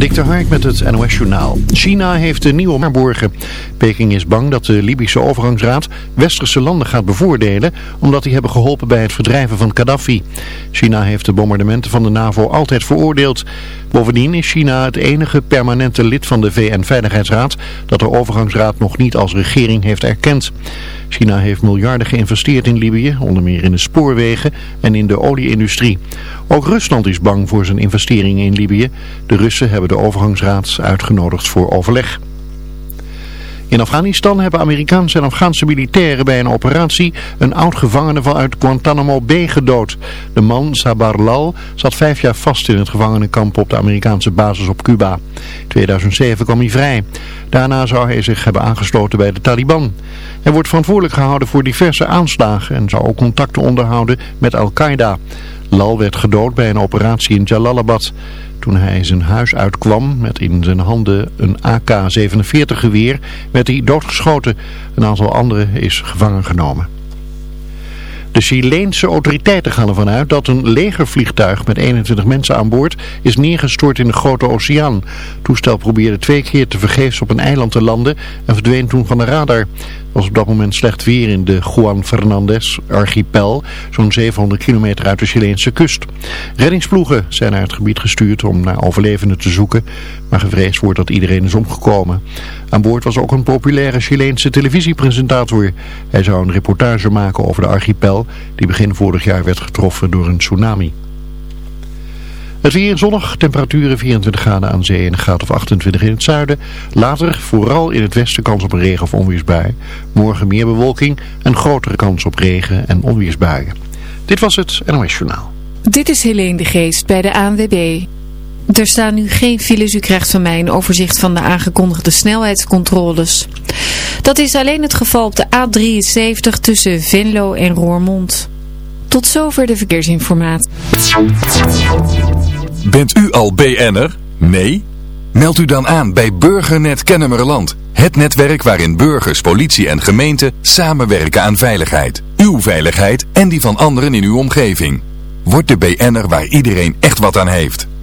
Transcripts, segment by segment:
Dik de Hark met het NOS Journaal. China heeft een nieuwe waarborgen. Peking is bang dat de Libische overgangsraad westerse landen gaat bevoordelen... omdat die hebben geholpen bij het verdrijven van Gaddafi. China heeft de bombardementen van de NAVO altijd veroordeeld. Bovendien is China het enige permanente lid van de VN-veiligheidsraad... dat de overgangsraad nog niet als regering heeft erkend. China heeft miljarden geïnvesteerd in Libië, onder meer in de spoorwegen en in de olieindustrie. Ook Rusland is bang voor zijn investeringen in Libië. De Russen hebben de overgangsraad uitgenodigd voor overleg. In Afghanistan hebben Amerikaanse en Afghaanse militairen bij een operatie een oud-gevangene vanuit Guantanamo Bay gedood. De man, Sabar Lal, zat vijf jaar vast in het gevangenenkamp op de Amerikaanse basis op Cuba. In 2007 kwam hij vrij. Daarna zou hij zich hebben aangesloten bij de Taliban. Hij wordt verantwoordelijk gehouden voor diverse aanslagen en zou ook contacten onderhouden met Al-Qaeda. Lal werd gedood bij een operatie in Jalalabad. Toen hij zijn huis uitkwam met in zijn handen een AK-47 geweer werd hij doodgeschoten. Een aantal anderen is gevangen genomen. De Chileense autoriteiten gaan ervan uit dat een legervliegtuig met 21 mensen aan boord is neergestort in de Grote Oceaan. Het toestel probeerde twee keer te vergeefs op een eiland te landen en verdween toen van de radar was op dat moment slecht weer in de Juan Fernandez archipel, zo'n 700 kilometer uit de Chileense kust. Reddingsploegen zijn naar het gebied gestuurd om naar overlevenden te zoeken, maar gevreesd wordt dat iedereen is omgekomen. Aan boord was ook een populaire Chileense televisiepresentator. Hij zou een reportage maken over de archipel, die begin vorig jaar werd getroffen door een tsunami. Het weer zonnig, temperaturen 24 graden aan zee en een graad of 28 in het zuiden. Later vooral in het westen kans op regen- of onweersbui. Morgen meer bewolking en grotere kans op regen- en onweersbuien. Dit was het NOS Journaal. Dit is Helene de Geest bij de ANWB. Er staan nu geen files. U krijgt van mij een overzicht van de aangekondigde snelheidscontroles. Dat is alleen het geval op de A73 tussen Venlo en Roermond. Tot zover de verkeersinformatie. Bent u al BN'er? Nee? Meld u dan aan bij Burgernet Kennemerland. Het netwerk waarin burgers, politie en gemeente samenwerken aan veiligheid. Uw veiligheid en die van anderen in uw omgeving. Word de BN'er waar iedereen echt wat aan heeft.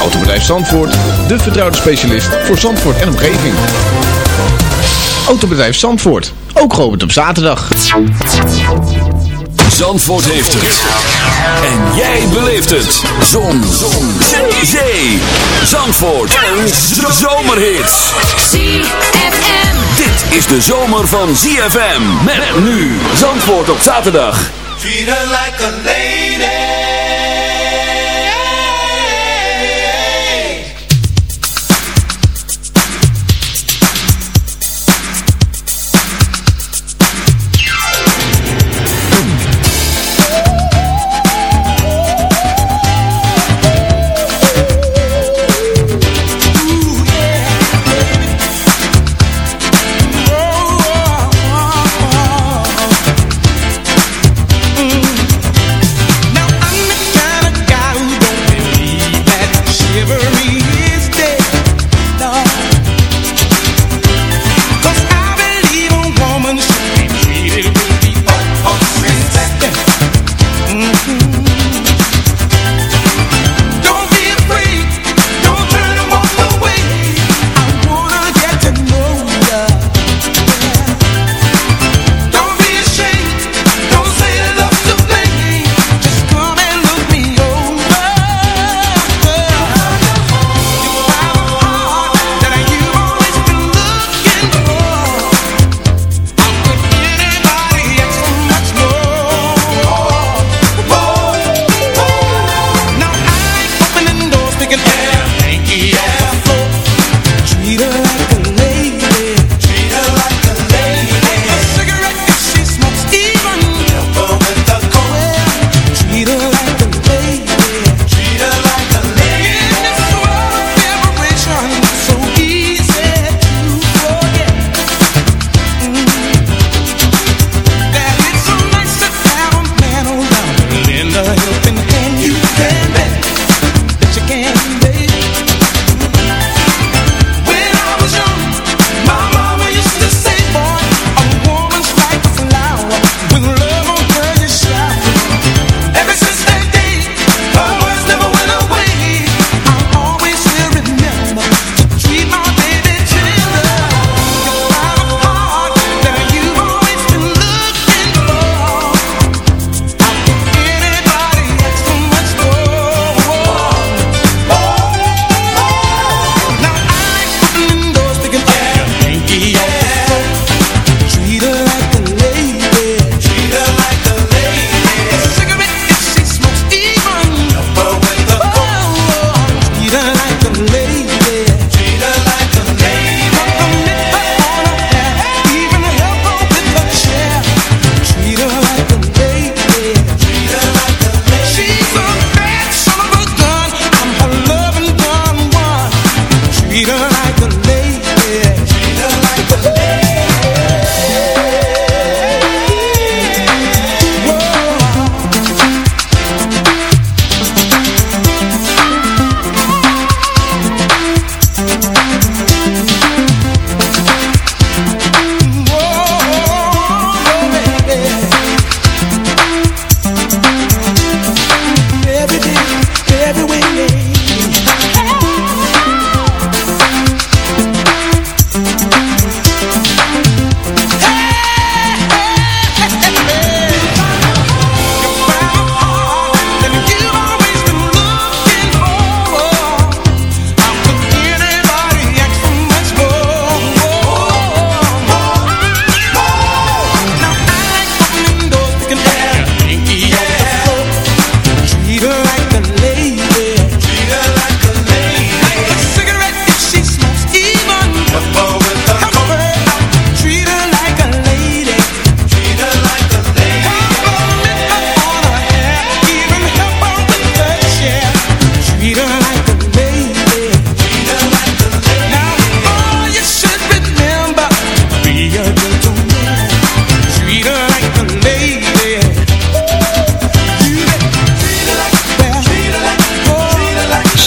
Autobedrijf Zandvoort, de vertrouwde specialist voor Zandvoort en omgeving. Autobedrijf Zandvoort, ook geopend op zaterdag. Zandvoort heeft het. En jij beleeft het. Zon. Zon. Zee. Zandvoort. Een zomerhit. ZFM. Dit is de zomer van ZFM. Met nu Zandvoort op zaterdag. Treat her like a lady.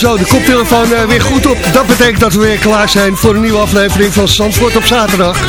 Zo, de koptelefoon uh, weer goed op. Dat betekent dat we weer klaar zijn voor een nieuwe aflevering van Zandvoort op zaterdag.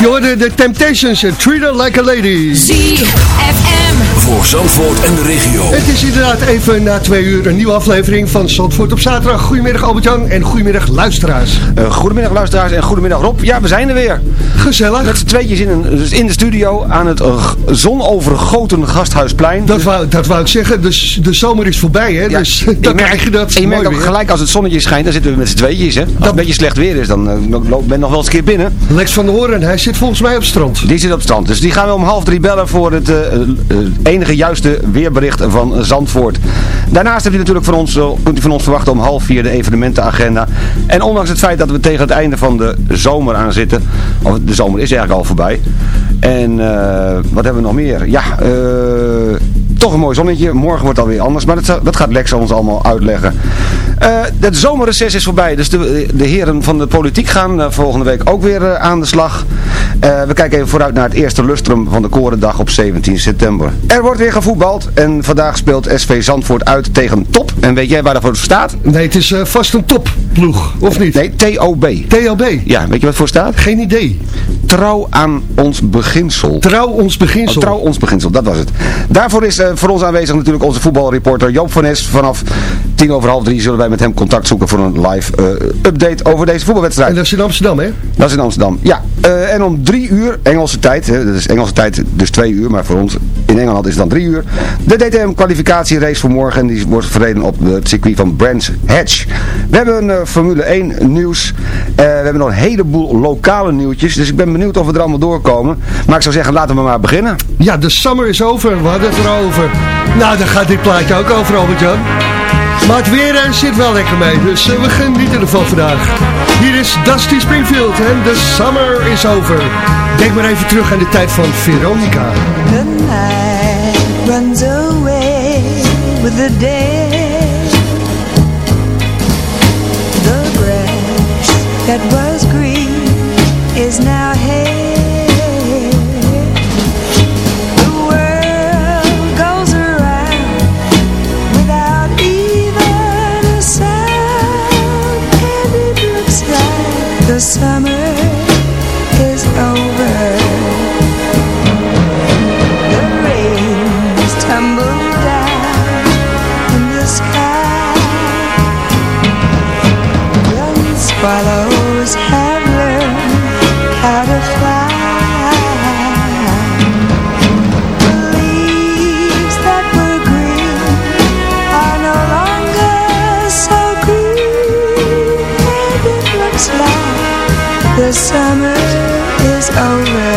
Je hoorde de Temptations en Treat Her Like a Lady. ZFM. Voor Zandvoort en de regio. Het is inderdaad even na twee uur een nieuwe aflevering van Zandvoort op zaterdag. Goedemiddag Albert-Jan en goedemiddag luisteraars. Uh, goedemiddag luisteraars en goedemiddag Rob. Ja, we zijn er weer. Gezellig. Met z'n tweetjes in, een, dus in de studio aan het uh, zonovergoten Gasthuisplein. Dat, wou, dat wou ik zeggen. Dus de zomer is voorbij hè. Ja, dus dan krijg je dat. En je merkt ook gelijk als het zonnetje schijnt, dan zitten we met z'n tweetjes hè. Als het een beetje slecht weer is, dan uh, ben nog wel eens een keer binnen. Lex van der Hoorn, hij zit volgens mij op het strand. Die zit op het strand. Dus die gaan we om half drie bellen voor het enige juiste weerbericht van Zandvoort. Daarnaast hebt u natuurlijk van ons, kunt u van ons verwachten om half vier de evenementenagenda. En ondanks het feit dat we tegen het einde van de zomer aan zitten, of de zomer is eigenlijk al voorbij. En uh, wat hebben we nog meer? Ja, uh, toch een mooi zonnetje. Morgen wordt het alweer anders, maar dat, dat gaat Lex ons allemaal uitleggen. Uh, het zomerreces is voorbij, dus de, de heren van de politiek gaan volgende week ook weer aan de slag. we kijken even vooruit naar het eerste lustrum van de Korendag op 17 september. Er wordt weer gevoetbald en vandaag speelt SV Zandvoort uit tegen Top. En weet jij waar dat voor staat? Nee, het is vast een topploeg, of niet? Nee, TOB. TOB? Ja, weet je wat voor staat? Geen idee. Trouw aan ons beginsel. Trouw ons beginsel. Oh, trouw ons beginsel, dat was het. Daarvoor is uh, voor ons aanwezig natuurlijk onze voetbalreporter Joop van Nes. Vanaf tien over half drie zullen wij met hem contact zoeken voor een live uh, update over deze voetbalwedstrijd. En dat is in Amsterdam, hè? Dat is in Amsterdam, ja. Uh, en om drie uur, Engelse tijd, hè, dat is Engelse tijd dus twee uur, maar voor ons in Engeland is het dan drie uur. De DTM kwalificatierace voor morgen en die wordt verreden op het circuit van Brands Hatch. We hebben een Formule 1 nieuws. we hebben nog een heleboel lokale nieuwtjes, dus ik ben benieuwd of we er allemaal doorkomen. Maar ik zou zeggen, laten we maar beginnen. Ja, de summer is over. We hadden het erover. Nou, dan gaat dit plaatje ook over, Albert-Jan. Maar het weer uh, zit wel lekker mee, dus uh, we genieten ervan vandaag. Hier is Dusty Springfield en de summer is over. Denk maar even terug aan de tijd van Veronica. The runs away with the day. The is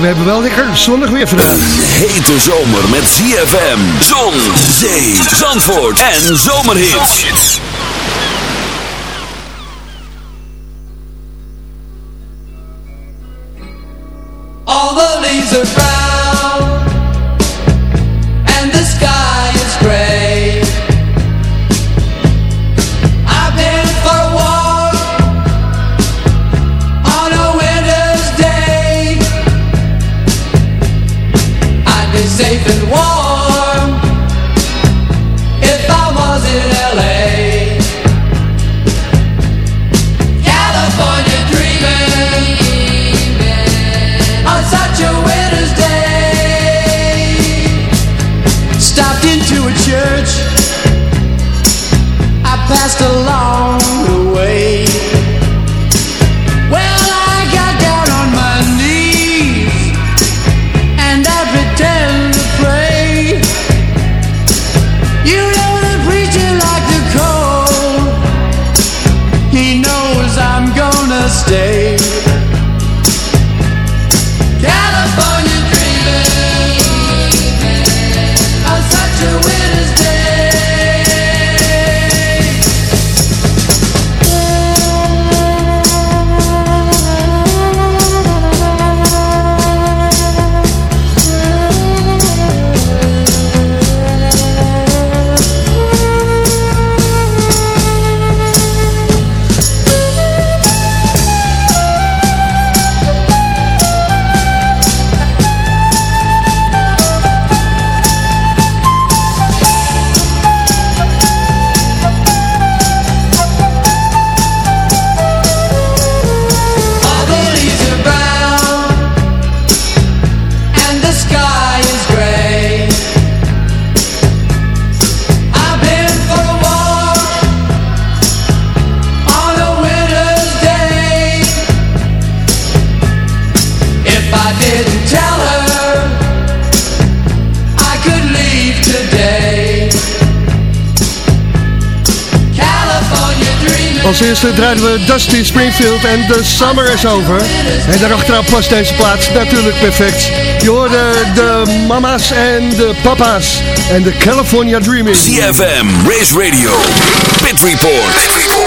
We hebben wel lekker zonnig weer vandaag. Hete zomer met ZFM, zon, zee, zandvoort en zomerhits. Dusty Springfield en The Summer is Over. En daarachteraan past deze plaats natuurlijk perfect. Je hoorde de mama's en de papa's en de California Dreaming. ZFM, Race Radio, Pit Report.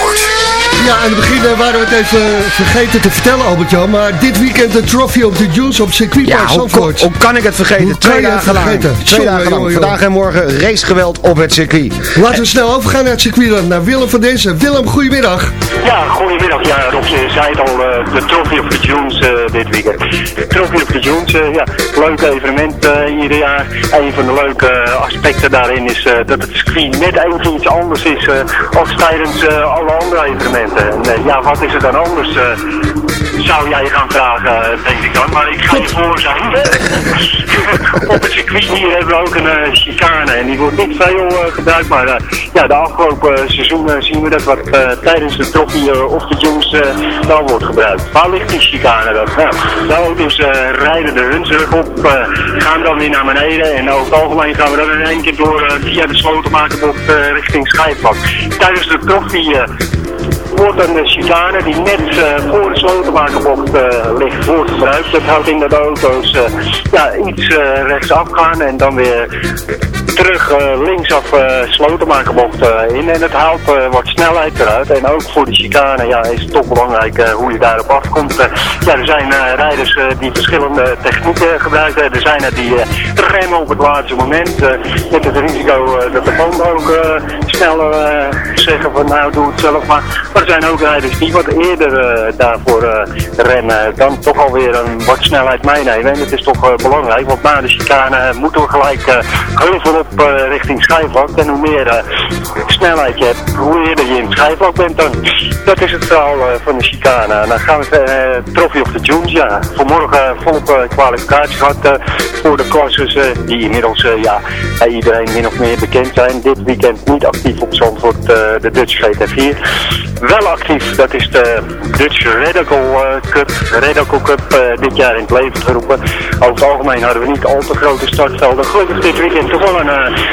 Ja, aan het begin eh, waren we het even vergeten te vertellen, Albert-Jan. Maar dit weekend de Trophy of the Juice op circuitpark Ja, hoe, Zandvoort. hoe kan ik het vergeten? Hoe Twee het dagen lang. vergeten? Twee dagen lang. Vandaag en morgen racegeweld op het circuit. Laten we snel overgaan naar het circuit dan, naar Willem van deze. Willem, goedemiddag. Ja, goedemiddag. Ja, Rob, je zei het al, eh, de Trophy of the Dunes eh, dit weekend. De Trophy of the eh, ja, leuk evenement eh, ieder jaar. Een van de leuke aspecten daarin is eh, dat het circuit net even iets anders is eh, als tijdens eh, alle andere evenementen. En eh, ja, wat is er dan anders? eh, zou jij gaan vragen, eh, denk ik dan. Maar ik ga je voor zijn. Op het circuit hier hebben we ook een chicane. En die wordt niet veel gebruikt. Maar ja, de afgelopen seizoenen zien we dat wat tijdens de trophy of de eh, wel wordt gebruikt. Waar ligt die chicane dan? Nou, de auto's rijden de hunsrug op, eh, gaan dan weer naar beneden. En over het algemeen gaan we dan in één keer door via de slotenmakerbocht richting Schijfvlak. Tijdens de trophy wordt een chicane die net eh, voor de slotenmakerbocht eh, ligt, wordt gebruikt. Dat houdt in dat de auto's eh, ja, iets eh, rechtsaf gaan en dan weer terug eh, linksaf eh slotenmakerbocht eh, in. En het haalt eh, wat snelheid eruit. En ook voor de chicane ja, is het toch belangrijk eh, hoe je daarop afkomt. Eh, ja, er zijn eh, rijders eh, die verschillende technieken gebruiken. Er zijn er die eh, remmen op het laatste moment. eh, met het risico eh, dat de banden ook eh, sneller eh, zeggen van nou doe het zelf maar. Maar zijn ook rijders die wat eerder eh, daarvoor eh, remmen. Dan toch alweer een wat snelheid meenemen. En dat is toch eh, belangrijk. Want na de chicane moeten we gelijk heel veel op richting schijfvlak. En hoe meer snelheid je hebt, hoe eerder je in het schijfvlak bent dan. Dat is het verhaal van de chicane. Dan gaan we uh, Trophy of the Dunes, ja. Vanmorgen volop kwalificatie gehad voor de klasses die inmiddels ja, iedereen min of meer bekend zijn. Dit weekend niet actief op Zandvoort, de Dutch GT4. Actief, dat is de Dutch Radical Cup. Radical Cup dit jaar in het leven geroepen. Over het algemeen hadden we niet al te grote startvelden. Gelukkig dit weekend toch wel een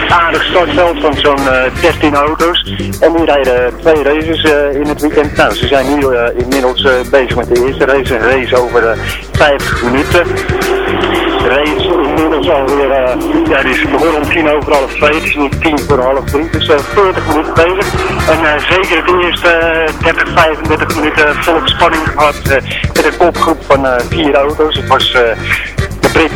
aardig startveld van zo'n 13 auto's. En die rijden twee races in het weekend. Nou, ze zijn nu inmiddels bezig met de eerste race. Een race over 50 minuten. De race inmiddels alweer, uh, ja, die is begonnen om tien over half twee. Het is nu tien voor half drie, dus uh, 40 minuten bezig. En uh, zeker de eerste 30, 35 minuten volop spanning gehad met een kopgroep van vier auto's. Het was de Brit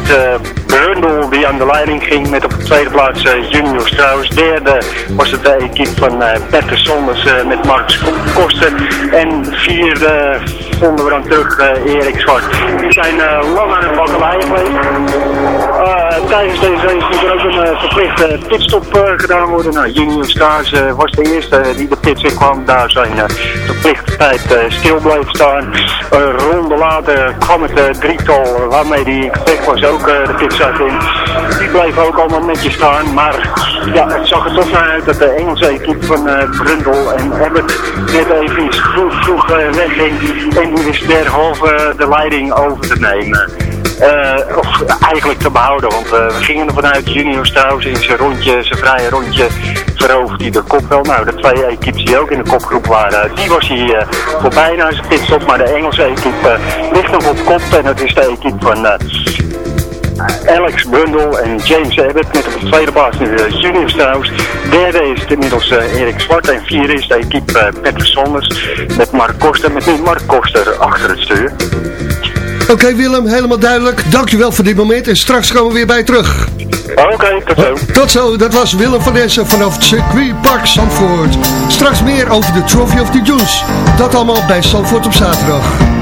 Brundle die aan de leiding ging met op de tweede plaats Junior Strauss. Derde was het de equipe van uh, Petter Sonders met Marcus Koster. En vierde vonden we dan terug Erik Zwart. Die zijn lang aan het bakkeleien geweest. Tijdens deze race moet er ook een verplichte pitstop gedaan worden. Nou, Junior Strauss was de eerste die de pits in kwam. Daar zijn verplichte tijd stil bleef staan. Een ronde later kwam het drietal waarmee die in gevecht was ook de pitzak in. Die bleef ook allemaal netjes staan. Maar ja, het zag er toch naar uit dat de Engelse equipe van Brundle en Abbott net even vroeg, vroeg uh, wegging. En die wist derhalve de leiding over te nemen. Of eigenlijk te behouden, want we gingen er vanuit Junior Strauss in zijn rondje, zijn vrije rondje veroverd hij de kop wel. Nou, de twee equipes die ook in de kopgroep waren, die was hij uh, voorbij naar zijn pitstop, maar de Engelse equipe ligt nog op kop en dat is de equipe van Alex Brundle en James Abbott met op de tweede plaats nu uh, Junior. Derde is inmiddels Erik Zwart en vierde is de equipe Peter Sonders met Mark Koster, met nu Mark Koster achter het stuur. Oké okay, Willem, helemaal duidelijk. Dankjewel voor dit moment en straks komen we weer bij je terug. Oké, okay, tot zo. Tot zo, dat was Willem van Dessen vanaf het circuit Park Zandvoort. Straks meer over de Trophy of the Dunes. Dat allemaal bij Zandvoort op zaterdag.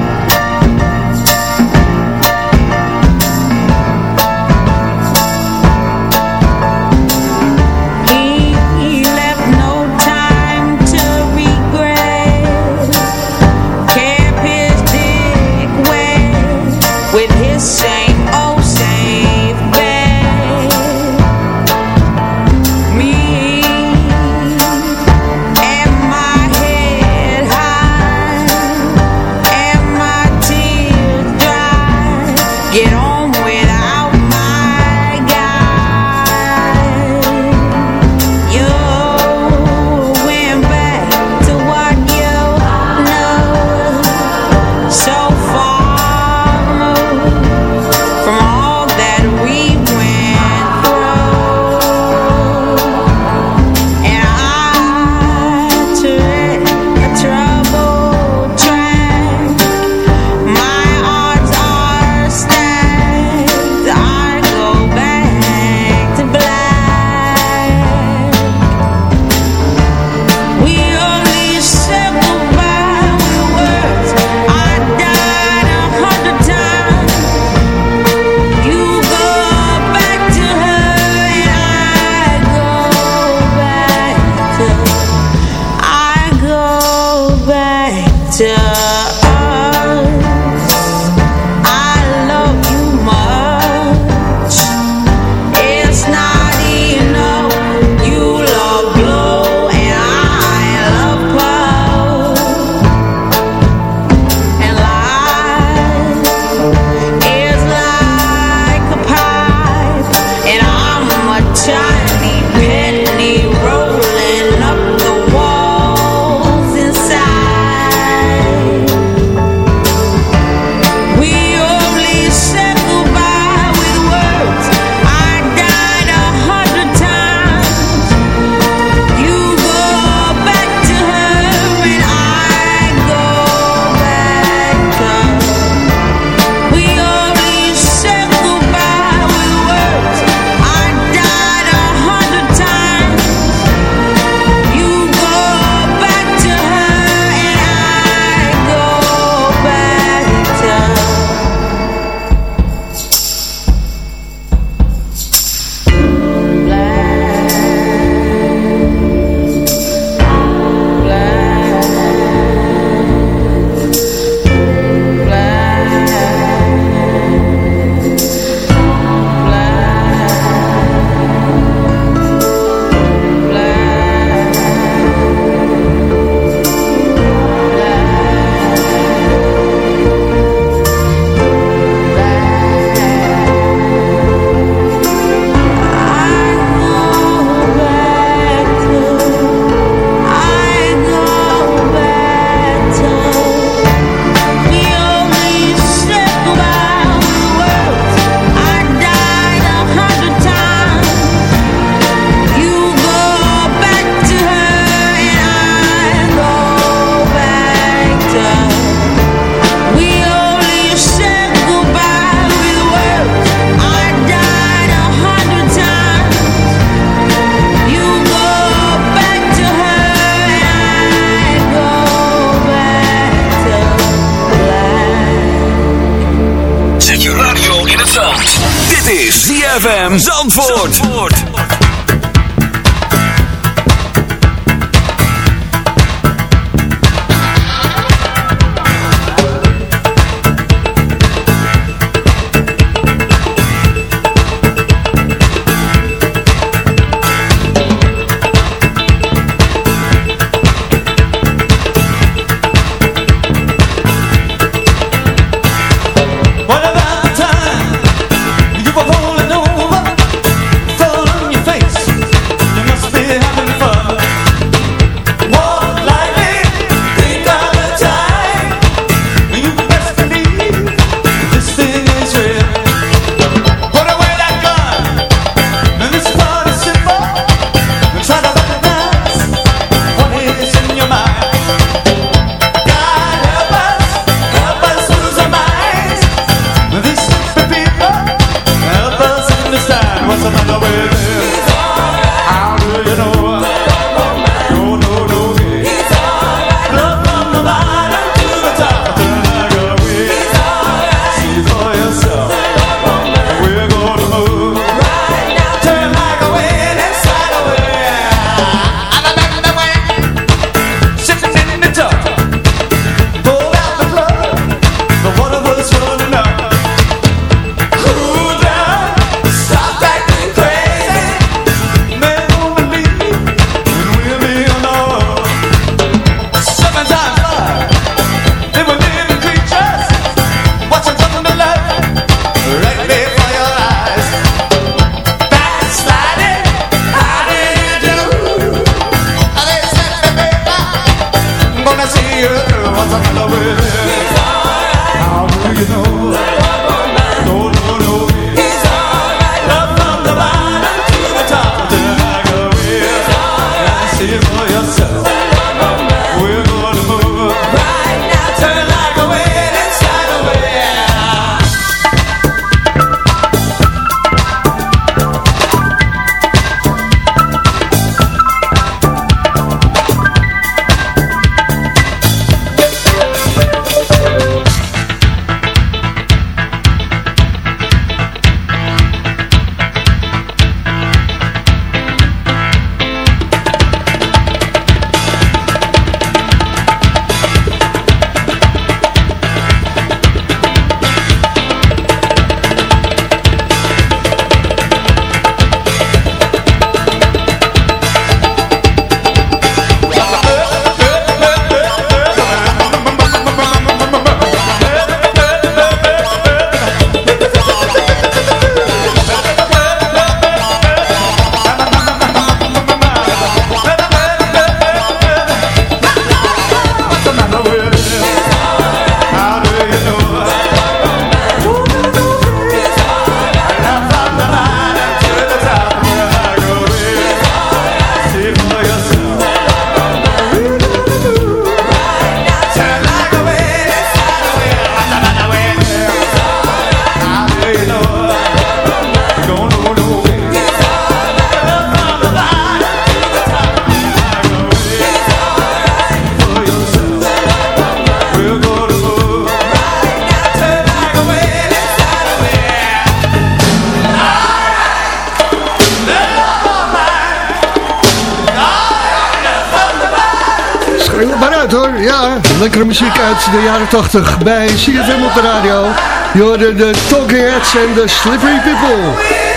Uit de jaren 80 bij CFM op de radio. Je hoorde de Talking Heads en de Slippery People.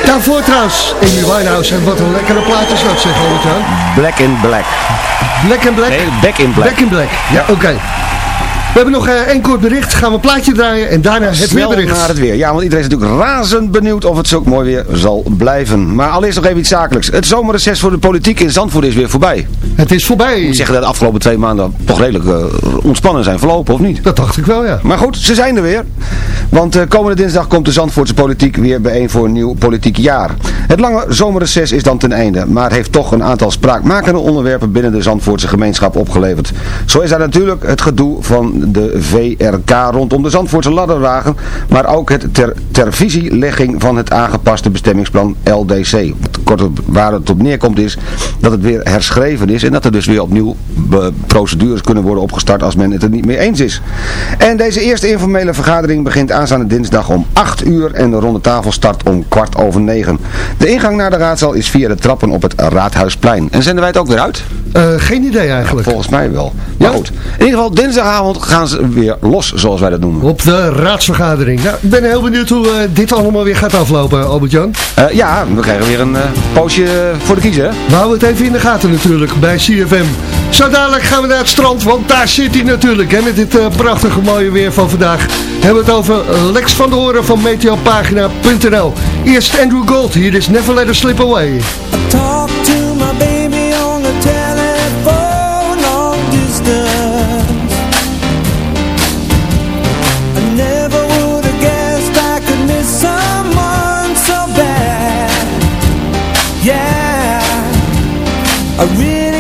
Daarvoor trouwens, Amy Winehouse. En wat een lekkere plaat is dat zeg, hoor Black in Black. Black and Black? Nee, Back in Black. Back in Black, ja, oké. We hebben nog eh, één kort bericht. Gaan we een plaatje draaien en daarna het Snel weerbericht. naar het weer. Ja, want iedereen is natuurlijk razend benieuwd of het zo mooi weer zal blijven. Maar allereerst nog even iets zakelijks. Het zomerreces voor de politiek in Zandvoort is weer voorbij. Het is voorbij. Ik zeggen dat de afgelopen twee maanden toch redelijk eh, ontspannen zijn verlopen, of niet? Dat dacht ik wel, ja. Maar goed, ze zijn er weer. Want eh, komende dinsdag komt de Zandvoortse politiek weer bijeen voor een nieuw politiek jaar. Het lange zomerreces is dan ten einde, maar heeft toch een aantal spraakmakende onderwerpen binnen de Zandvoortse gemeenschap opgeleverd. Zo is daar natuurlijk het gedoe van en de VRK rondom de Zandvoortse ladderwagen, maar ook het ter, ter visielegging van het aangepaste bestemmingsplan LDC. Kort waar het op neerkomt is dat het weer herschreven is en dat er dus weer opnieuw eh, procedures kunnen worden opgestart als men het er niet mee eens is. En deze eerste informele vergadering begint aanstaande dinsdag om 8 uur en de ronde tafel start om kwart over 9. De ingang naar de raadzaal is via de trappen op het Raadhuisplein. En zenden wij het ook weer uit? Eh, geen idee eigenlijk. Volgens mij wel. Maar goed, in ieder geval dinsdagavond gaan ze weer los, zoals wij dat noemen. Op de raadsvergadering. Nou, ik ben heel benieuwd hoe eh, dit allemaal weer gaat aflopen, Albert-Jan. Eh, ja, we krijgen weer een eh, poosje voor de kiezer. hè? We houden het even in de gaten natuurlijk bij CFM. Zo dadelijk gaan we naar het strand, want daar zit hij natuurlijk. Hè, met dit prachtige mooie weer van vandaag. Hebben we het over Lex van de Horen van meteopagina.nl. Eerst Andrew Gold, hier is Never Let Her Slip Away. Yeah, I really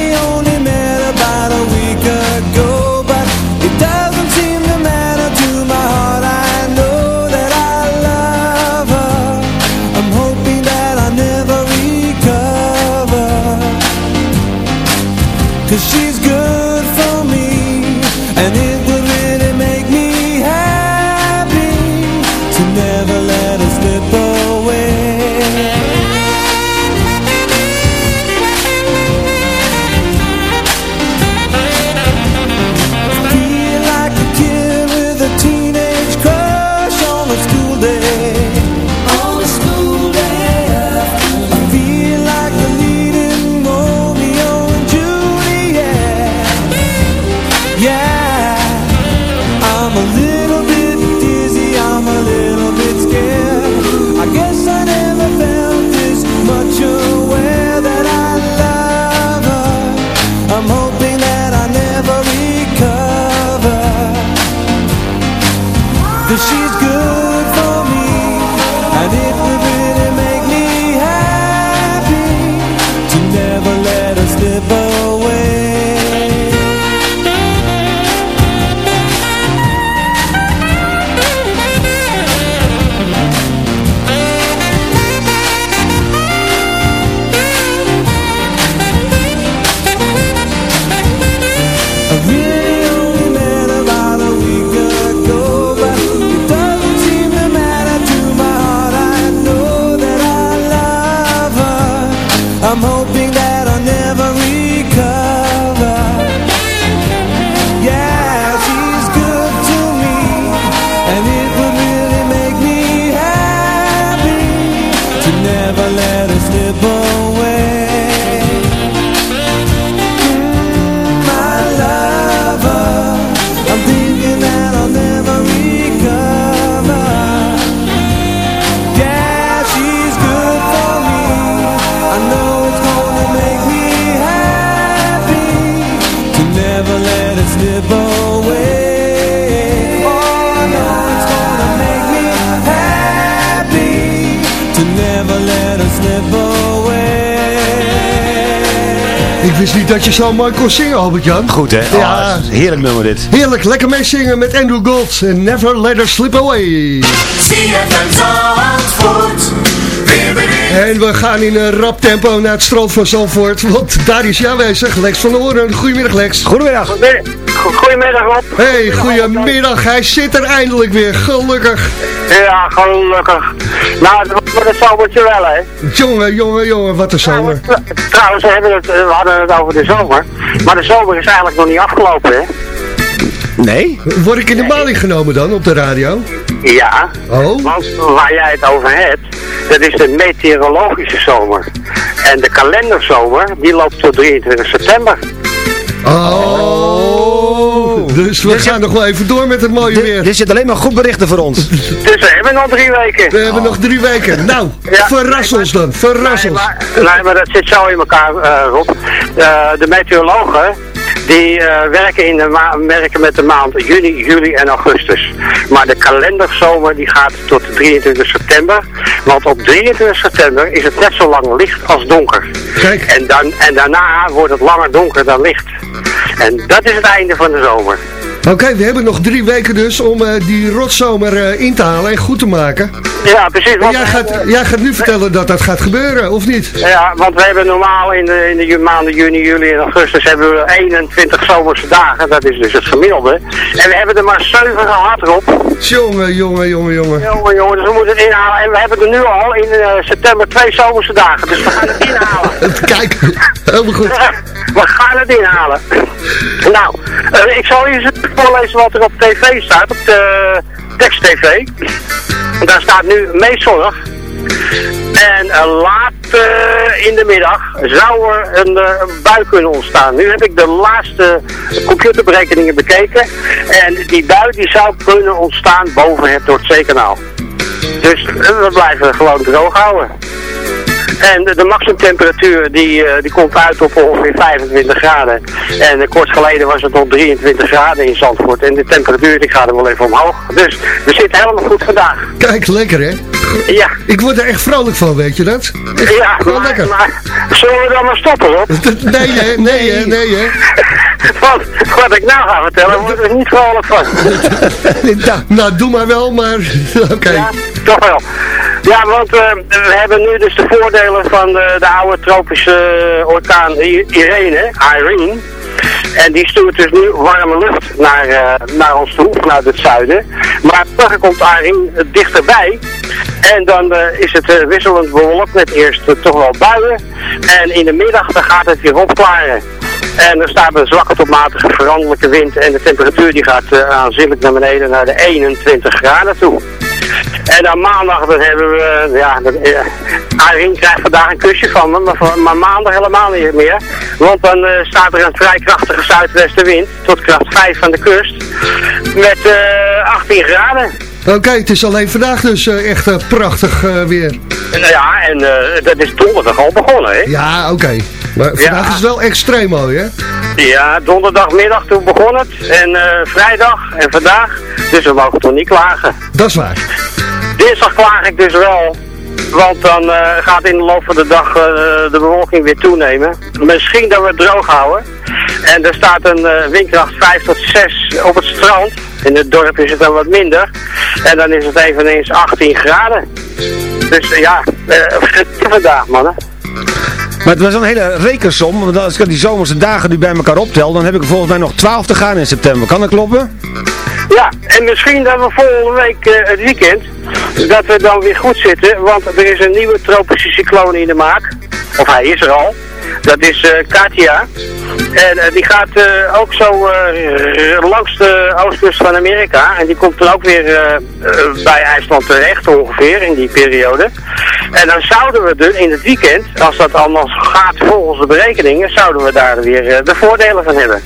Ik wist niet dat je zo mooi kon zingen, Albert-Jan. Goed hè? Ja. Ja. heerlijk nummer dit. Heerlijk, lekker meezingen met Andrew Gold. En Never Let Her Slip Away. En we gaan in een rap tempo naar het strand van Zandvoort. Want daar is hij aanwezig, Lex van der Hoorn. Goedemiddag Lex. Goedemiddag. Goedemiddag Rob. Hey, goedemiddag. Hij zit er eindelijk weer, gelukkig. Ja, gelukkig. Nou, dat was het zomertje wel, hè. Jongen, jongen, jongen, wat een zomer. Trouwens, we, hebben het, eh, we hadden het over de zomer. Maar de zomer is eigenlijk nog niet afgelopen, hè. Nee? Word ik in de maling genomen dan op de radio? Ja, Oh? want waar jij het over hebt, dat is de meteorologische zomer. En de kalenderzomer, die loopt tot 23 september. Oh. Dus we gaan nog wel even door met het mooie Dit, weer. dit zit alleen maar goed berichten voor ons. Dus we hebben nog drie weken. We hebben nog drie weken. Nou, Ja. verras ons dan. Verras Nee ons. maar, nee, maar dat zit zo in elkaar, eh Rob. Eh, de meteorologen, die eh, werken, in de ma- werken met de maand juni, juli en augustus. Maar de kalenderzomer die gaat tot 23 september. Want op 23 september is het net zo lang licht als donker. Kijk. En, dan, en daarna wordt het langer donker dan licht. En dat is het einde van de zomer. Oké, we hebben nog drie weken dus om eh, die rotzomer eh, in te halen en goed te maken. Ja, precies. Want jij gaat, jij gaat nu vertellen dat dat gaat gebeuren, of niet? Ja, want we hebben normaal in de, in de maanden juni, juli en augustus hebben we 21 zomerse dagen. Dat is dus het gemiddelde. En we hebben er maar 7 gehad, Rob. Jongen, jongen, jongen, jongen. Jongen, jongen, dus we moeten het inhalen. En we hebben er nu al in eh, september twee zomerse dagen. Dus we gaan het inhalen. Kijk, helemaal goed. We gaan het inhalen. Nou, ik zal even voorlezen wat er op tv staat, op de tekst-tv. Daar staat nu meest zonnig. En eh, laat eh, in de middag zou er een eh, bui kunnen ontstaan. Nu heb ik de laatste computerberekeningen bekeken. En die bui die zou kunnen ontstaan boven het Noordzeekanaal. Dus we blijven gewoon droog houden. En de, de maximumtemperatuur die, eh, die komt uit op ongeveer 25 graden. En eh, kort geleden was het nog 23 graden in Zandvoort. En de temperatuur die gaat er wel even omhoog. Dus we zitten helemaal goed vandaag. Kijk, lekker hè? Ja, Ik word er echt vrolijk van, weet je dat? ja maar, lekker. maar zullen we dan maar stoppen hoor? Nee hè, nee hè, nee hè. Want wat ik nou ga vertellen, word ik er niet vrolijk van. Nou, doe maar wel, maar oké. Ja, toch wel. Ja, want eh, we hebben nu dus de voordelen van de, de oude tropische eh, orkaan Irene, Irene. En die stuurt dus nu warme lucht naar, eh, naar ons toe, vanuit het zuiden. Maar terug komt Irene dichterbij. En dan eh, is het eh, wisselend bewolkt met eerst toch wel buien. En in de middag dan gaat het weer opklaren. En er staat een zwakke tot matige veranderlijke wind. En de temperatuur die gaat aanzienlijk naar beneden naar de 21 graden toe. En dan maandag dan hebben we, ja, dat, eh, Arjen krijgt vandaag een kusje van me, maar, van- maar maandag helemaal niet meer. Want dan eh, staat er een vrij krachtige zuidwestenwind, tot kracht 5 aan de kust, met eh 18 graden. Oké, het is alleen vandaag dus echt prachtig weer. Nou ja, en dat is donderdag al begonnen, hè? Ja, oké. Maar vandaag is het wel extreem mooi, hè? Ja, donderdagmiddag toen begon het, en vrijdag en vandaag, dus we mogen toch niet klagen. Dat is waar. Dinsdag klaag ik dus wel. Want dan eh, gaat in de loop van de dag eh, de bewolking weer toenemen. Misschien dat we het droog houden. En er staat een eh, windkracht 5 tot 6 op het strand. In het dorp is het dan wat minder. En dan is het eveneens 18 graden. Dus ja, vandaag mannen. Maar het was een hele rekensom, want als ik die zomerse dagen nu bij elkaar optel, dan heb ik volgens mij nog 12 te gaan in september. Kan dat kloppen? Ja, en misschien dat we volgende week eh, het weekend, dat we dan weer goed zitten, want er is een nieuwe tropische cycloon in de maak. Of hij is er al. Dat is eh, Katia. En eh, die gaat ook zo langs de oostkust van Amerika. En die komt dan ook weer bij IJsland terecht ongeveer in die periode. En dan zouden we dus in het weekend, als dat allemaal gaat volgens de berekeningen, zouden we daar weer de voordelen van hebben.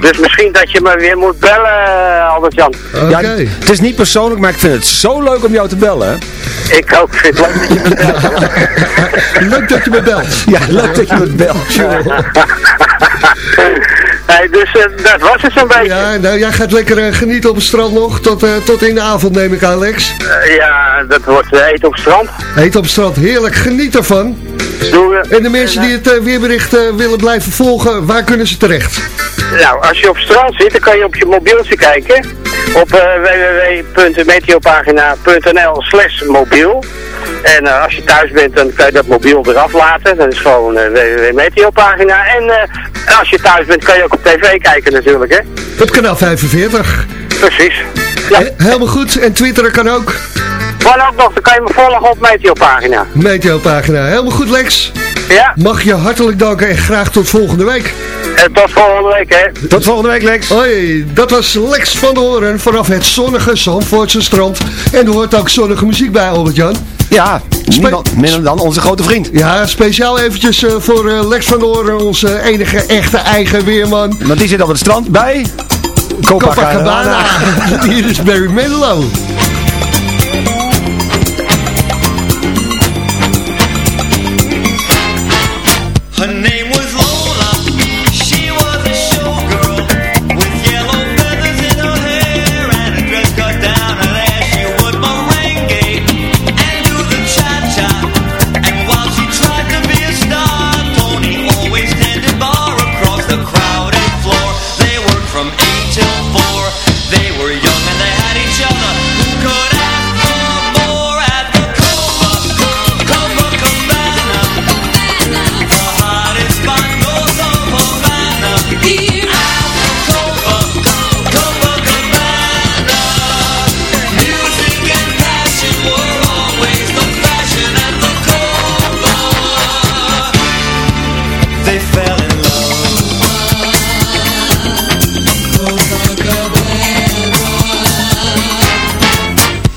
Dus misschien dat je me weer moet bellen, Albert-Jan. Oké. Ja, het is niet persoonlijk, maar ik vind het zo leuk om jou te bellen. hè? Ik ook vind het leuk dat je me belt. Leuk dat je me belt. Ja, leuk dat je me belt. hey, dus eh, dat was het zo'n beetje. Ja, nou, jij gaat lekker eh, genieten op het strand nog. Tot, eh, tot in de avond neem ik aan, Lex. Eh, ja, dat wordt eh, eten op het strand. Heet op het strand, heerlijk, geniet ervan. Doen we. En de mensen die het eh, weerbericht eh, willen blijven volgen, waar kunnen ze terecht? Nou, als je op strand zit, dan kan je op je mobieltje kijken. Op eh, www.meteopagina.nl slash mobiel. En eh, als je thuis bent, dan kan je dat mobiel eraf laten. Dat is gewoon eh, www.meteopagina. En als je thuis bent, kan je ook op tv kijken natuurlijk, hè. Op kanaal 45. Precies. Ja, He- helemaal goed. En twitteren kan ook. maar ook nog, dan kan je me volgen op Meteopagina. Meteopagina. Helemaal goed, Lex. Ja, Mag je hartelijk danken en graag tot volgende week. en tot volgende week, hè. Tot volgende week, Lex. Hoi, dat was Lex van der Hoorn vanaf het zonnige Zandvoortse strand. En er hoort ook zonnige muziek bij, Albert-Jan. Ja, niemand minder dan onze grote vriend. Ja, speciaal eventjes eh, voor eh, Lex van der Hoorn, onze enige echte eigen weerman. Want die zit op het strand bij... Copacabana. Hier is Barry Manilow.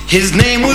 His name was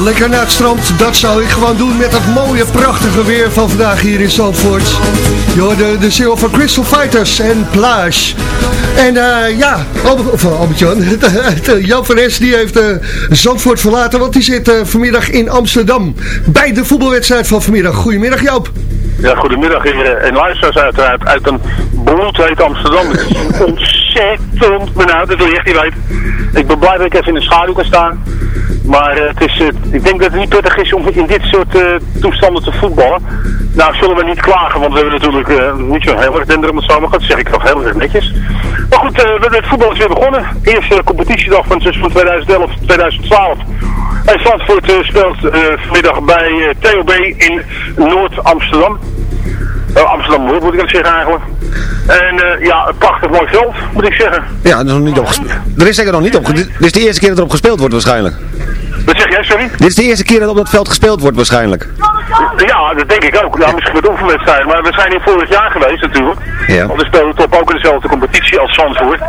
Lekker naar het strand, dat zou ik gewoon doen met dat mooie, prachtige weer van vandaag hier in Zandvoort. Je de single van Crystal Fighters en Plage. En eh, ja, Albert, eh, Albert-Jan, Jan van Es die heeft eh, Zandvoort verlaten, want die zit vanmiddag in Amsterdam bij de voetbalwedstrijd van vanmiddag. Goedemiddag Joop. Ja, goedemiddag heren en luisteraars uiteraard uit een bloedheet Amsterdam. Het is ontzettend benauwd, dat wil je weten. Ik ben blij dat ik even in de schaduw kan staan. Maar eh, het is, eh, ik denk dat het niet prettig is om in dit soort eh, toestanden te voetballen. Nou, zullen we niet klagen, want we hebben natuurlijk niet zo heel erg het zomer gehad. Dat zeg ik toch heel erg netjes. Maar goed, we- het voetbal is weer begonnen. Eerste competitiedag van het seizoen 2011-2012. En Zandvoort speelt vanmiddag bij TOB in Noord-Amsterdam. Eh, Amsterdam Noord moet ik dat zeggen eigenlijk. En eh, ja, een prachtig mooi veld, moet ik zeggen. Ja, er is, nog niet opgespeeld. er is zeker nog niet op. Dit is de eerste keer dat erop gespeeld wordt waarschijnlijk. Wat zeg jij, sorry? Dit is de eerste keer dat op dat veld gespeeld wordt waarschijnlijk. Ja, dat denk ik ook. Nou, misschien met oefenwedstrijden, maar we zijn hier vorig jaar geweest natuurlijk. Ja. Want we speelden top ook in dezelfde competitie als Zandvoort.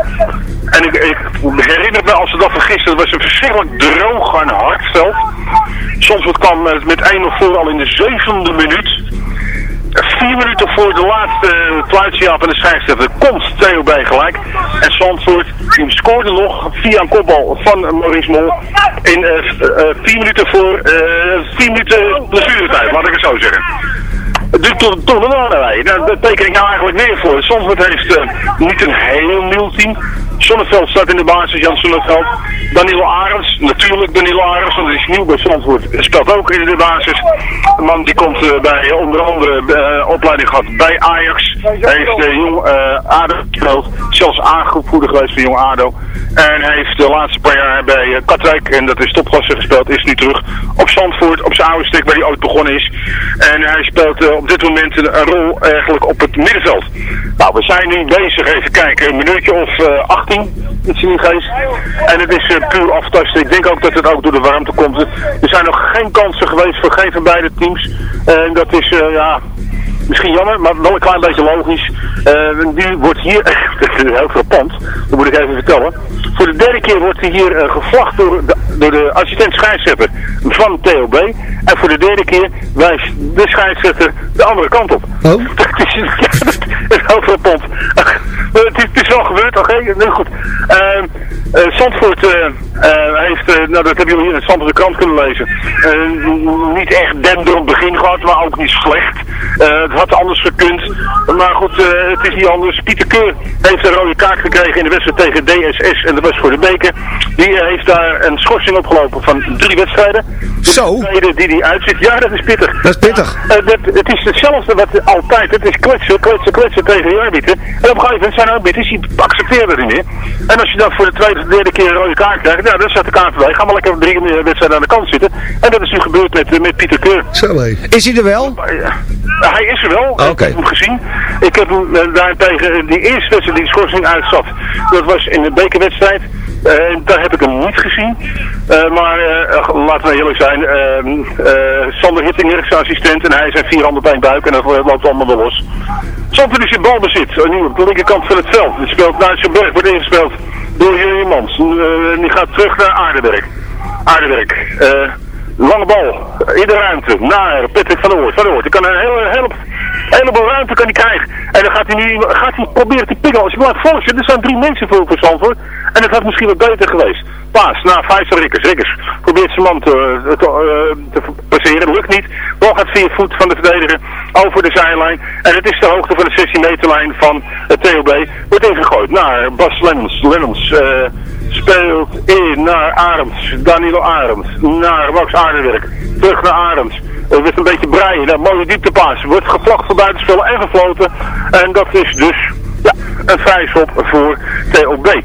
En ik, ik herinner me als de dag van gisteren, was een verschrikkelijk droog en hard veld. Zandvoort kwam met, met 1-0 voor al in de zevende minuut. Vier minuten voor de laatste uh, fluitje en de scheidsrechter komt Theo gelijk. En Zandvoort die scoorde nog via een kopbal van Maurice Mol in eh, eh, vier minuten voor eh, vier minuten blessuretijd, laat ik het zo zeggen. Dus toen, toen waren wij. Nou, dat teken ik nou eigenlijk weer voor. Zandvoort heeft eh, niet een heel nieuw team. Zonneveld staat in de basis, Jan Zonneveld. Danilo Arends, natuurlijk Danilo Arends, want hij is nieuw bij Zandvoort. Speelt ook in de basis. Een man die komt eh, bij eh, onder andere eh, opleiding gehad bij Ajax. Hij heeft eh, jong eh, ADO. Zelfs aangevoerder geweest van jong ADO. En heeft de laatste paar jaar bij eh, Katwijk, en dat is topklasse gespeeld, is nu terug op Zandvoort, op zijn oude stuk waar hij ooit begonnen is. En hij speelt op dit moment een, rol eigenlijk op het middenveld. Nou, we zijn nu bezig, even kijken, een minuutje of eh, 18, iets in geest. En het is puur aftasten. Ik denk ook dat het ook door de warmte komt. Er zijn nog geen kansen geweest voor geen van beide teams. En dat is, ja, misschien jammer, maar wel een klein beetje logisch. Eh, nu wordt hier, heel frappant, dat moet ik even vertellen. Voor de derde keer wordt hier eh, gevlacht door de, door de assistent scheidsrechter van TOB. En voor de derde keer wijst de scheidsrechter de andere kant op. Oh? Dat is, ja, dat is het, is, het is wel gebeurd, oké, nu goed. Ehm, eh, Zandvoort eh, eh, heeft, nou dat hebben jullie hier in de krant kunnen lezen, niet echt denderend begin gehad, maar ook niet slecht. Het had anders gekund, maar goed, het is niet anders. Pieter Keur heeft een rode kaart gekregen in de wedstrijd tegen DSS en de was voor de beker. Die heeft daar een schorsing opgelopen van drie wedstrijden. Zo? Die, die die uitzit, ja dat is pittig. Dat is pittig. Eh, dat- het is hetzelfde wat altijd. Het is kletsen, kletsen, kletsen tegen je arbiter. En op een gegeven moment zijn arbiters, die accepteren dat niet meer. En als je dan voor de tweede of derde keer een rode kaart krijgt, ja, dan staat de KNVB. Ga maar lekker drie wedstrijden aan de kant zitten. En dat is nu gebeurd met, met Pieter Keur. Zo hé. Is hij er wel? Ja, hij is er wel. Oké. Ik heb hem gezien. Ik heb hem eh, daarentegen, eh, die eerste wedstrijd die de schorsing uitzat, dat was in de bekerwedstrijd. Eh, daar heb ik hem niet gezien. Eh, maar eh, laten we eerlijk zijn, ehm, eh, Sander Hittinger is assistent en hij zijn vier handen op één buik en dat loopt allemaal wel los. Zandvoort is in balbezit, nu op de linkerkant van het veld. Het speelt naar zijn berg, wordt ingespeeld door Jurjemans. Uh, die gaat terug naar. Aardenwerk. Eh, lange bal, in de ruimte, naar Patrick van der. Van der Hoort, die kan een hele, heleboel ruimte kan hij krijgen. En dan gaat hij nu gaat hij proberen te pikken. Als je blijft volgen, er zijn drie mensen voor voor. En het had misschien wat beter geweest. Paas, naar Vijzer Rikkers. Rikkers probeert zijn man te, te, eh, te passeren, lukt niet. Bal gaat vier voet van de verdediger over de zijlijn. En het is de hoogte van de 16 meterlijn van het TOB. Wordt ingegooid naar Bas Lennons. Lennons eh, speelt in naar Arendt. Danilo Arendt. Naar Max Aardenwerk. Terug naar Arendt. Het wordt een beetje breien. Nou, mooie dieptepaas. Wordt gevlacht voor buitenspel en gefloten. En dat is dus ja, een vrijschop voor TOB.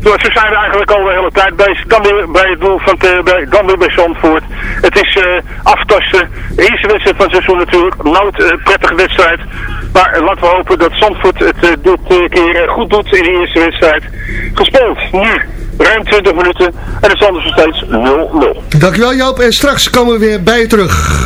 Dus zo zijn we eigenlijk al de hele tijd. Dan bij het doel van TB, dan weer bij Zandvoort. Het is eh, aftasten. De eerste wedstrijd van het seizoen natuurlijk. Nooit een prettige wedstrijd. Maar eh, laten we hopen dat Zandvoort het eh, dit eh, keer eh, goed doet in de eerste wedstrijd. Gespeeld nu ruim 20 minuten. En het is anders nog steeds 0-0. Dankjewel Joop. En straks komen we weer bij je terug.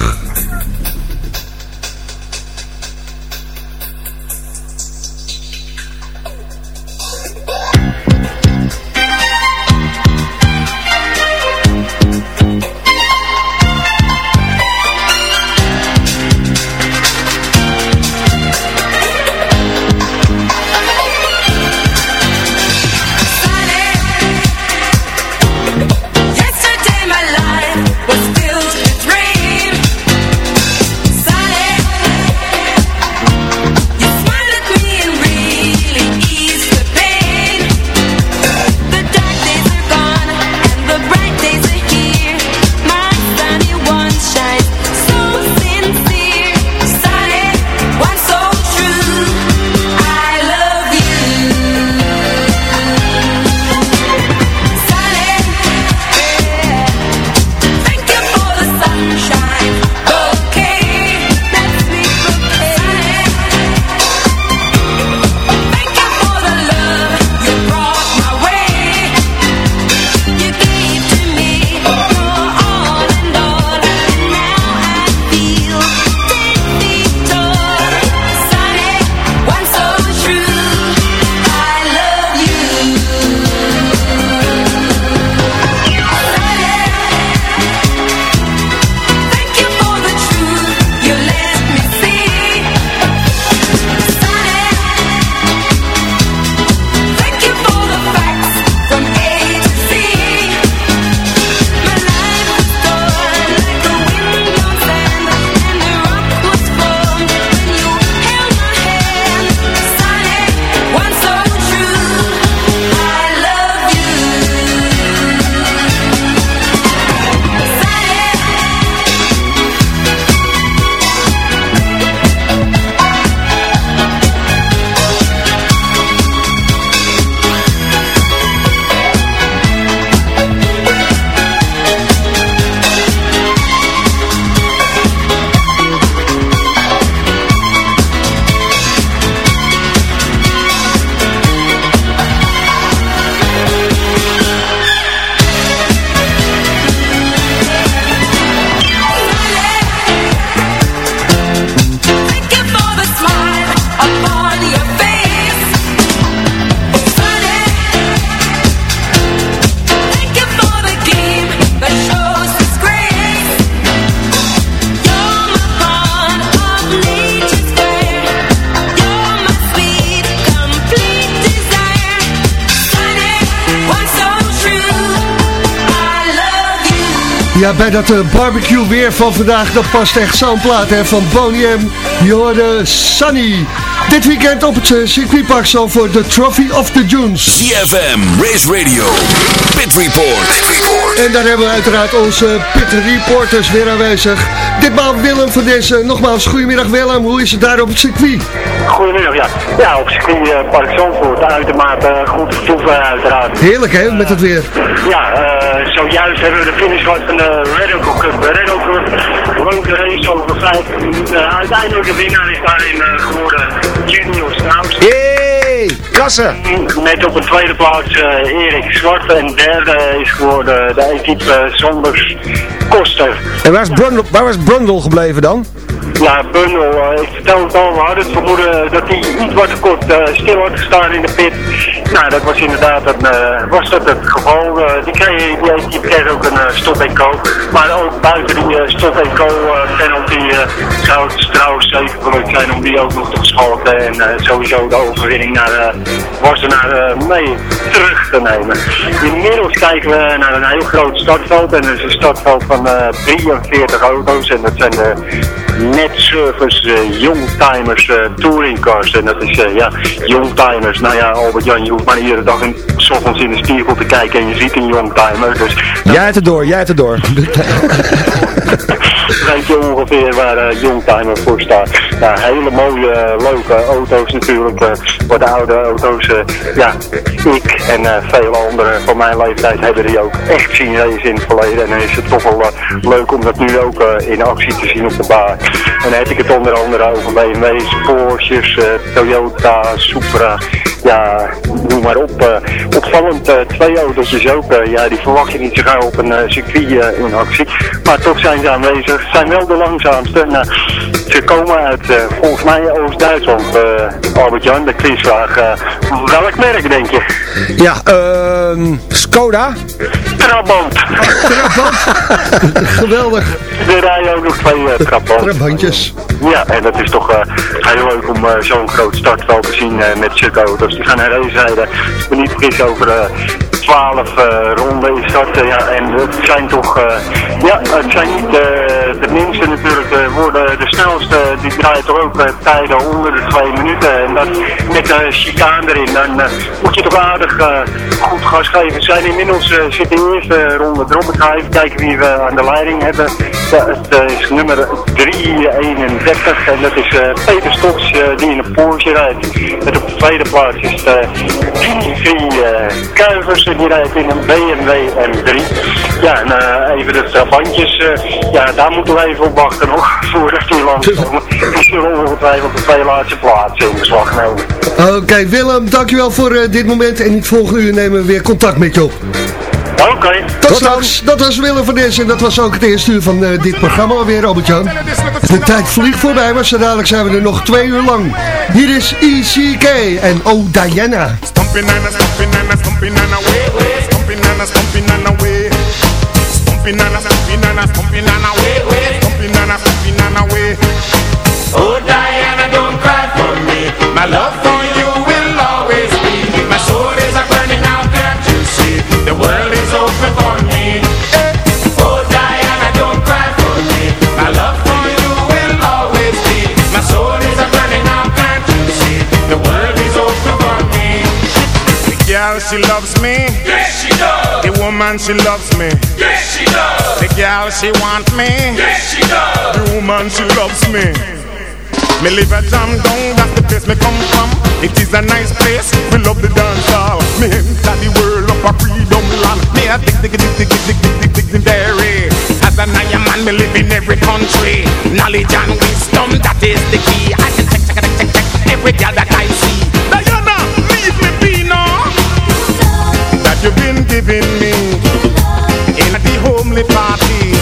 Ja, bij dat eh, barbecue weer van vandaag, dat past echt zo'n plaat hè, van Boney M. Je hoorde Sunny. Dit weekend op het uh, circuitpark zo voor de Trophy of the Dunes. ZFM, Race Radio, Pit Report. En daar hebben we uiteraard onze pit reporters weer aanwezig. Ditmaal Willem van deze. Nogmaals, goedemiddag Willem. Hoe is het daar op het circuit? Goedemiddag, ja. Ja, op circuit uh, Park Zandvoort. Uitermate uh, goed vertoeven uiteraard. Heerlijk hè, met het weer. Ja, uh, zojuist hebben we de finish gehad van de Renault Cup. De Renault Cup, leuke race over vijf minuten. uiteindelijk de winnaar is daarin geworden Junior Strauss. Yay! Klasse! Met op de tweede plaats Erik Zwart. En derde is geworden de equipe Zonders Koster. En waar is Brundle, waar was Brundle gebleven dan? Ja, Bundel, uh, ik vertel het al, we hadden het vermoeden dat hij iets wat kort uh, stil had gestaan in de pit. Nou, dat was inderdaad een, uh, was dat het geval. die, kreeg, die, die kreeg ook een stop en go. Maar ook buiten die stop en go penalty zou het trouwens zeker gelukt zijn om die ook nog te verschalken. En sowieso de overwinning naar, was er naar mee terug te nemen. Inmiddels kijken we naar een heel groot startveld. En dat is een startveld van 43 auto's. En dat zijn de net service uh, youngtimers uh, touringcars. En dat is, uh, ja, youngtimers. Nou ja, Albert-Jan, je hoeft maar iedere dag in, s ochtends in de spiegel te kijken en je ziet een youngtimer. Dus, jij hebt het door, jij hebt het door. ongeveer waar uh, Youngtimer voor staat. Ja, hele mooie, leuke auto's natuurlijk. Uh, voor de oude auto's. Ja, ik en vele anderen van mijn leeftijd hebben die ook echt zien in het verleden. En dan is het toch wel leuk om dat nu ook in actie te zien op de baan. En dan heb ik het onder andere over BMW's, Porsches, Toyota, Supra. Ja, noem maar op. opvallend twee autootjes ook. ja, die verwacht je niet zo gauw op een circuit in actie. Maar toch zijn ze aanwezig. zijn wel de langzaamste. Ze komen uit, volgens mij, Oost-Duitsland, Albert-Jan, de quizvraag. Welk merk, denk je? Ja, ehm Skoda? Trabant. Trabant? Geweldig. Er rijden ook nog twee uh, Trabant. Trabantjes. Ja, en dat is toch heel leuk om zo'n groot startveld te zien met circuitauto's. Die gaan een race rijden. Ik ben niet vergis over 12 ronden is dat. ja, en het zijn toch, ja, het zijn niet de minste natuurlijk. worden de snelste, die draait toch ook tijden onder de twee minuten. En dat met de chicane erin, dan moet je toch aardig goed gas geven. Zijn inmiddels zit de eerste ronde erop. Ik even kijken wie we aan de leiding hebben. Het is nummer 331 en dat is Peter Stoks die in een Porsche rijdt. En op de tweede plaats is Dimitri Kuivers die rijdt in een BMW M3. Ja, en uh, even de trabantjes, uh, ja, daar moeten we even op wachten nog, voordat die langskomen. Die zullen ongetwijfeld de twee laatste plaatsen in beslag nemen. Oké, okay, Willem, dankjewel voor uh, dit moment en in het volgende uur nemen we weer contact met je op. Oké. Okay. Tot straks. Dat was Willem van Nes en dat was ook het eerste uur van uh, dit programma alweer, Robert-Jan. De tijd vliegt voorbij, maar zo dadelijk zijn we er nog twee uur lang. Hier is ECK en Oh Diana. Stomping and a stomping and a stomping and a way, way. Stomping and a stomping and a way. Stomping and a stomping and a stomping and a way, way. Stomping and a stomping and a way. Oh Diana, don't cry for me. My love for woman she loves me. Yes, she does. The girl she wants me. Yes, she does. The woman she loves me. Me live a jam down, that's the place me come from. It is a nice place, we love the dance hall. Me enter the world of a freedom land. Me a dig dig dig dig dig dig dig dig dig dairy. As an Iron man, me live in every country. Knowledge and wisdom, that is the key. I can check check check check check every girl that I see. Diana, leave me be now. That you've been giving me in homely party.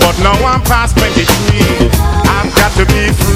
But now I'm past 23. I've got to be free.